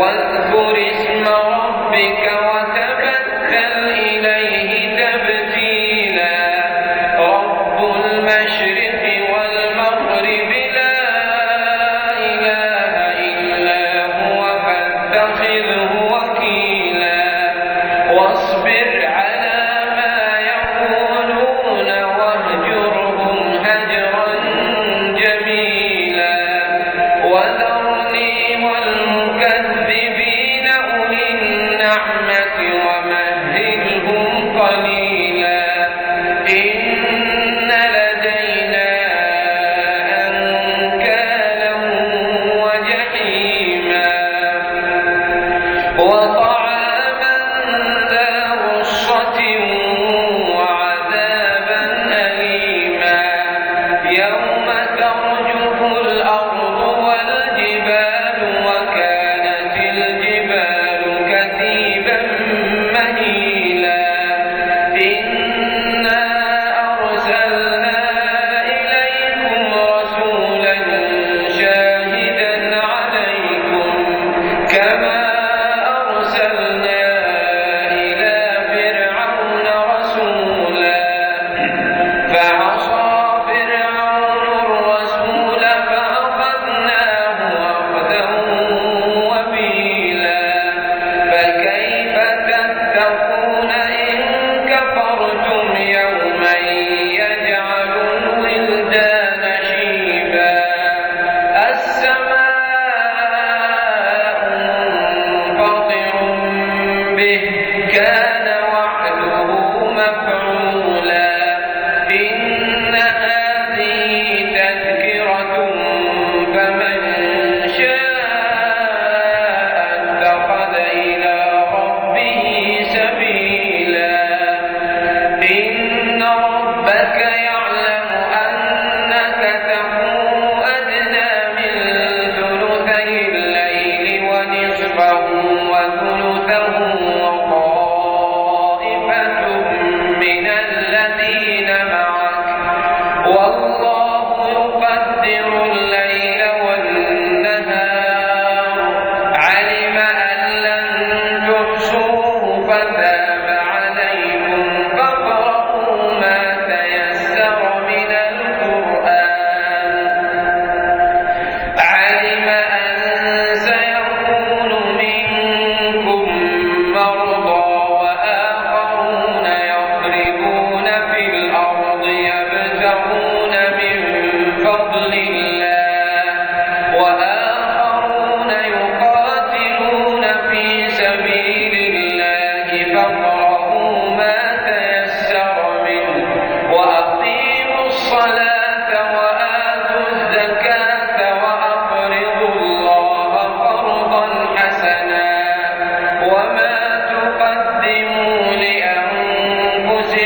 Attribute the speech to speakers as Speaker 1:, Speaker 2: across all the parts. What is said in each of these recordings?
Speaker 1: واذكر اسم ربك find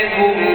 Speaker 1: عليكم